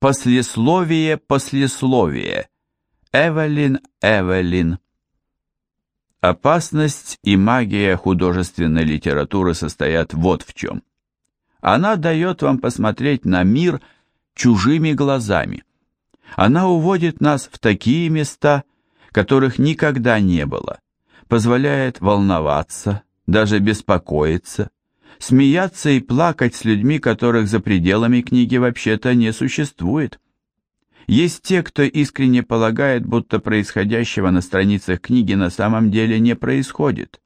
Послесловие, послесловие. Эвелин, Эвелин. Опасность и магия художественной литературы состоят вот в чем. Она дает вам посмотреть на мир чужими глазами. Она уводит нас в такие места, которых никогда не было, позволяет волноваться, даже беспокоиться, смеяться и плакать с людьми, которых за пределами книги вообще-то не существует. Есть те, кто искренне полагает, будто происходящего на страницах книги на самом деле не происходит.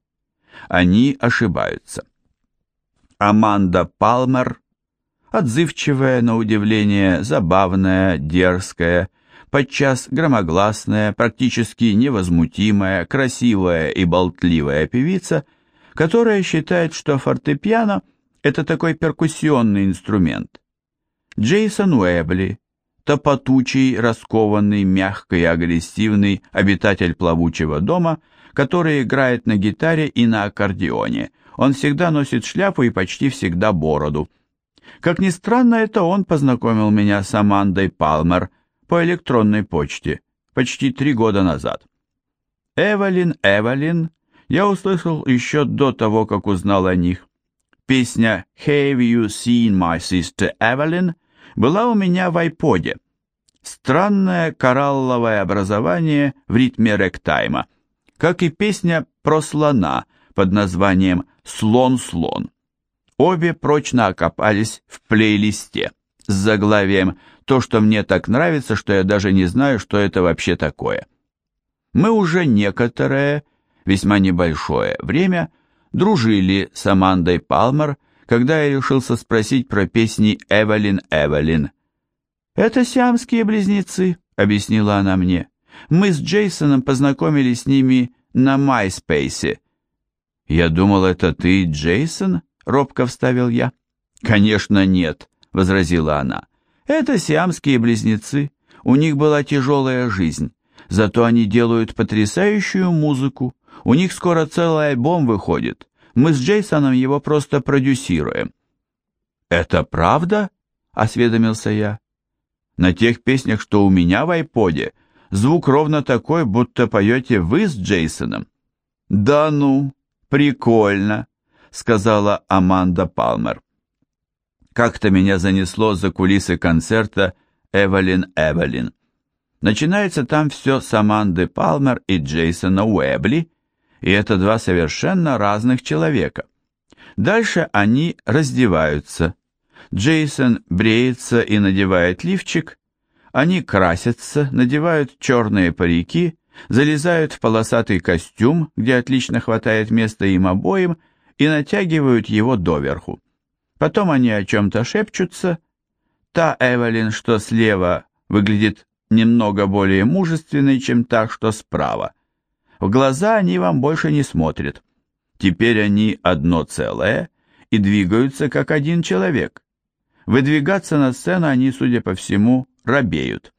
Они ошибаются. Аманда Палмер, отзывчивая, на удивление, забавная, дерзкая, подчас громогласная, практически невозмутимая, красивая и болтливая певица – которая считает, что фортепиано – это такой перкуссионный инструмент. Джейсон Уэбли, топотучий, раскованный, мягкий и агрессивный обитатель плавучего дома, который играет на гитаре и на аккордеоне. Он всегда носит шляпу и почти всегда бороду. Как ни странно, это он познакомил меня с Амандой Палмер по электронной почте почти три года назад. Эвелин Эвелин я услышал еще до того, как узнал о них. Песня «Have you seen my sister Evelyn» была у меня в айподе. Странное коралловое образование в ритме ректайма, как и песня про слона под названием «Слон-слон». Обе прочно окопались в плейлисте с заглавием «То, что мне так нравится, что я даже не знаю, что это вообще такое». Мы уже некоторое весьма небольшое время дружили с Амандой Палмер, когда я решился спросить про песни Эвелин Эвелин. «Это сиамские близнецы», — объяснила она мне. «Мы с Джейсоном познакомились с ними на Майспейсе». «Я думал, это ты, Джейсон?» — робко вставил я. «Конечно нет», — возразила она. «Это сиамские близнецы. У них была тяжелая жизнь, зато они делают потрясающую музыку. У них скоро целый альбом выходит. Мы с Джейсоном его просто продюсируем». «Это правда?» — осведомился я. «На тех песнях, что у меня в айподе, звук ровно такой, будто поете вы с Джейсоном». «Да ну, прикольно», — сказала Аманда Палмер. Как-то меня занесло за кулисы концерта «Эвелин Эвелин». Начинается там все с Аманды Палмер и Джейсона Уэбли, и это два совершенно разных человека. Дальше они раздеваются. Джейсон бреется и надевает лифчик, они красятся, надевают черные парики, залезают в полосатый костюм, где отлично хватает места им обоим, и натягивают его доверху. Потом они о чем-то шепчутся. Та Эвелин, что слева, выглядит немного более мужественной, чем та, что справа. В глаза они вам больше не смотрят. Теперь они одно целое и двигаются как один человек. Выдвигаться на сцену они, судя по всему, робеют.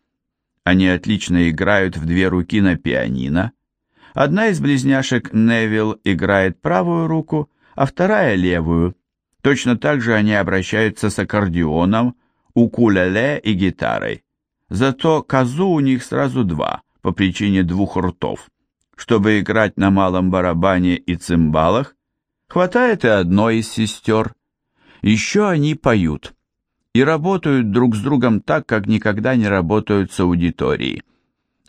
Они отлично играют в две руки на пианино. Одна из близняшек Невил играет правую руку, а вторая левую. Точно так же они обращаются с аккордеоном, укулеле и гитарой. Зато козу у них сразу два, по причине двух ртов. Чтобы играть на малом барабане и цимбалах, хватает и одной из сестер. Еще они поют и работают друг с другом так, как никогда не работают с аудиторией.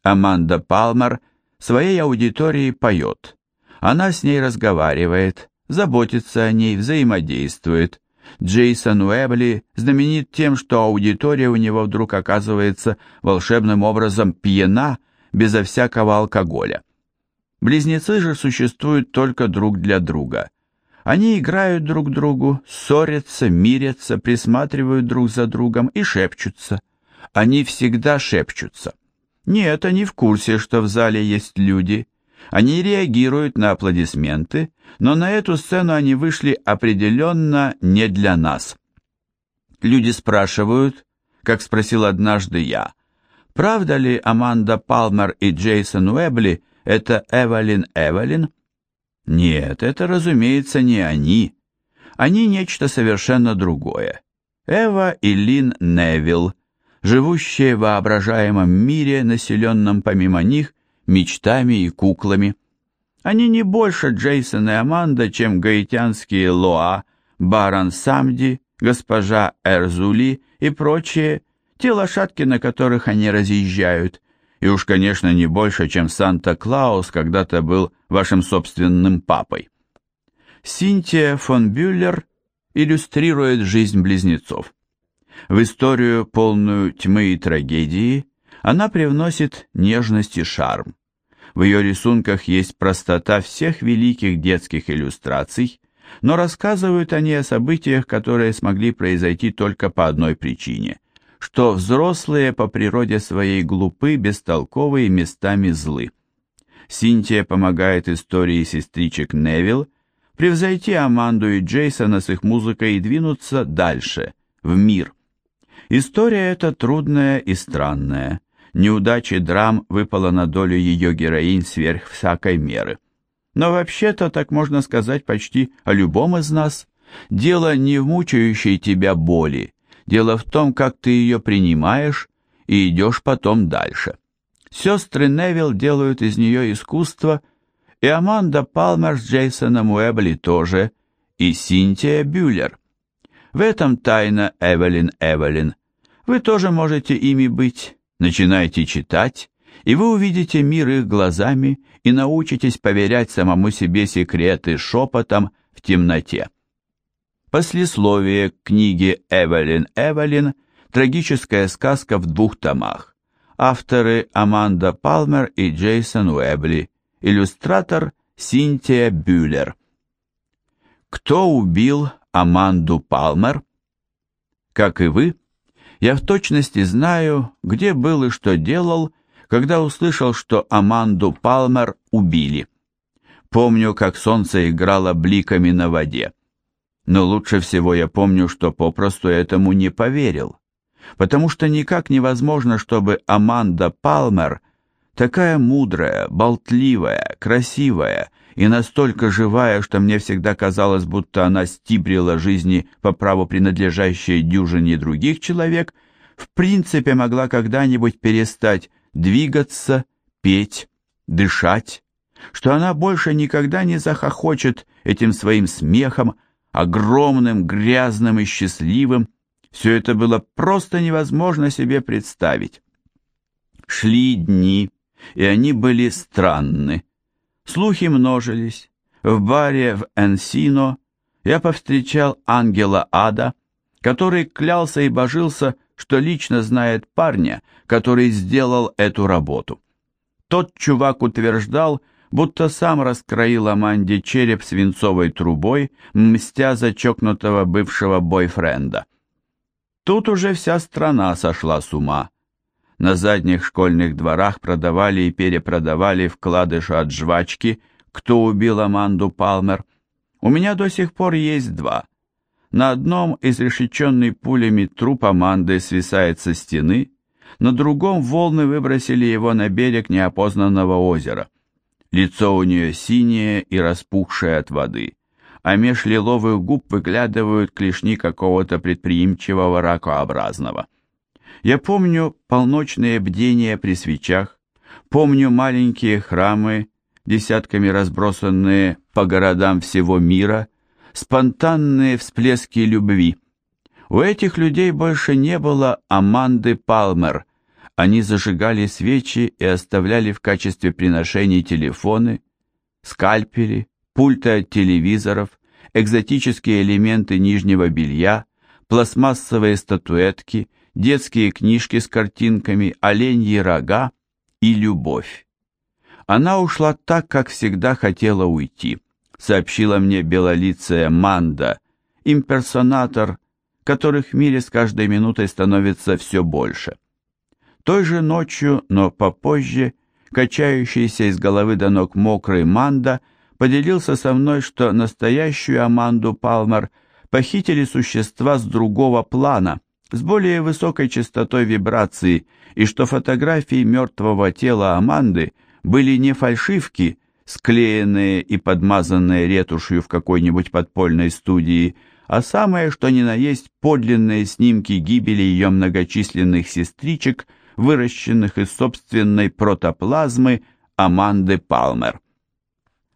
Аманда Палмер своей аудитории поет. Она с ней разговаривает, заботится о ней, взаимодействует. Джейсон Уэбли знаменит тем, что аудитория у него вдруг оказывается волшебным образом пьяна безо всякого алкоголя. Близнецы же существуют только друг для друга. Они играют друг другу, ссорятся, мирятся, присматривают друг за другом и шепчутся. Они всегда шепчутся. Нет, они в курсе, что в зале есть люди. Они реагируют на аплодисменты, но на эту сцену они вышли определенно не для нас. Люди спрашивают, как спросил однажды я, правда ли Аманда Палмер и Джейсон Уэбли – это Эвелин Эвелин? Нет, это, разумеется, не они. Они нечто совершенно другое. Эва и Лин Невилл, живущие в воображаемом мире, населенном помимо них мечтами и куклами. Они не больше Джейсон и Аманда, чем гаитянские Лоа, Барон Самди, госпожа Эрзули и прочие, те лошадки, на которых они разъезжают, и уж, конечно, не больше, чем Санта-Клаус когда-то был вашим собственным папой. Синтия фон Бюллер иллюстрирует жизнь близнецов. В историю, полную тьмы и трагедии, она привносит нежность и шарм. В ее рисунках есть простота всех великих детских иллюстраций, но рассказывают они о событиях, которые смогли произойти только по одной причине, что взрослые по природе своей глупы, бестолковы и местами злы. Синтия помогает истории сестричек Невилл превзойти Аманду и Джейсона с их музыкой и двинуться дальше, в мир. История эта трудная и странная. Неудачи драм выпала на долю ее героинь сверх всякой меры. Но вообще-то, так можно сказать почти о любом из нас. Дело не в мучающей тебя боли, дело в том, как ты ее принимаешь и идешь потом дальше. Сестры Невилл делают из нее искусство, и Аманда Палмер с Джейсоном Уэбли тоже, и Синтия Бюллер. В этом тайна Эвелин Эвелин. Вы тоже можете ими быть. Начинайте читать, и вы увидите мир их глазами и научитесь поверять самому себе секреты шепотом в темноте. Послесловие к книге Эвелин Эвелин «Трагическая сказка в двух томах». Авторы Аманда Палмер и Джейсон Уэбли. Иллюстратор Синтия Бюллер. Кто убил Аманду Палмер? Как и вы, я в точности знаю, где был и что делал, когда услышал, что Аманду Палмер убили. Помню, как солнце играло бликами на воде. Но лучше всего я помню, что попросту этому не поверил. Потому что никак невозможно, чтобы Аманда Палмер, такая мудрая, болтливая, красивая и настолько живая, что мне всегда казалось, будто она стибрила жизни по праву принадлежащей дюжине других человек, в принципе могла когда-нибудь перестать двигаться, петь, дышать, что она больше никогда не захохочет этим своим смехом, огромным, грязным и счастливым. Все это было просто невозможно себе представить. Шли дни, и они были странны. Слухи множились. В баре в Энсино я повстречал ангела ада, который клялся и божился, что лично знает парня, который сделал эту работу. Тот чувак утверждал, будто сам раскроил Аманде череп свинцовой трубой, мстя за чокнутого бывшего бойфренда. Тут уже вся страна сошла с ума. На задних школьных дворах продавали и перепродавали вкладыши от жвачки «Кто убил Аманду Палмер?». У меня до сих пор есть два – на одном изрешеченный пулями труп Аманды свисает со стены, на другом волны выбросили его на берег неопознанного озера. Лицо у нее синее и распухшее от воды, а меж лиловых губ выглядывают клешни какого-то предприимчивого ракообразного. Я помню полночные бдения при свечах, помню маленькие храмы, десятками разбросанные по городам всего мира, спонтанные всплески любви. У этих людей больше не было Аманды Палмер. Они зажигали свечи и оставляли в качестве приношений телефоны, скальпели, пульты от телевизоров, экзотические элементы нижнего белья, пластмассовые статуэтки, детские книжки с картинками, оленьи рога и любовь. Она ушла так, как всегда хотела уйти сообщила мне белолицая Манда, имперсонатор, которых в мире с каждой минутой становится все больше. Той же ночью, но попозже, качающийся из головы до ног мокрый Манда поделился со мной, что настоящую Аманду Палмер похитили существа с другого плана, с более высокой частотой вибрации, и что фотографии мертвого тела Аманды были не фальшивки, склеенные и подмазанные ретушью в какой-нибудь подпольной студии, а самое что ни на есть подлинные снимки гибели ее многочисленных сестричек, выращенных из собственной протоплазмы Аманды Палмер.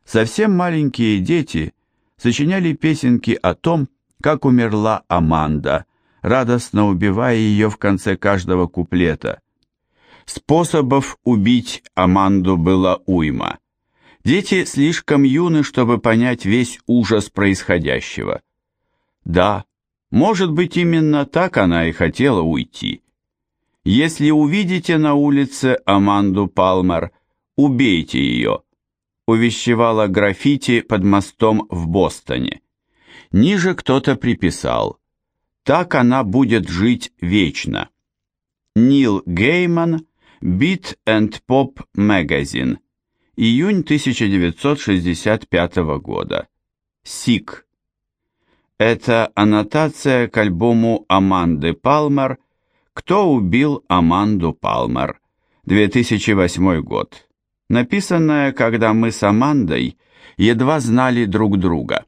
Совсем маленькие дети сочиняли песенки о том, как умерла Аманда, радостно убивая ее в конце каждого куплета. Способов убить Аманду было уйма. Дети слишком юны, чтобы понять весь ужас происходящего. Да, может быть, именно так она и хотела уйти. Если увидите на улице Аманду Палмер, убейте ее, увещевала граффити под мостом в Бостоне. Ниже кто-то приписал, так она будет жить вечно. Нил Гейман, Beat and Pop Magazine, июнь 1965 года. Сик. Это аннотация к альбому Аманды Палмер «Кто убил Аманду Палмер?» 2008 год. Написанная, когда мы с Амандой едва знали друг друга.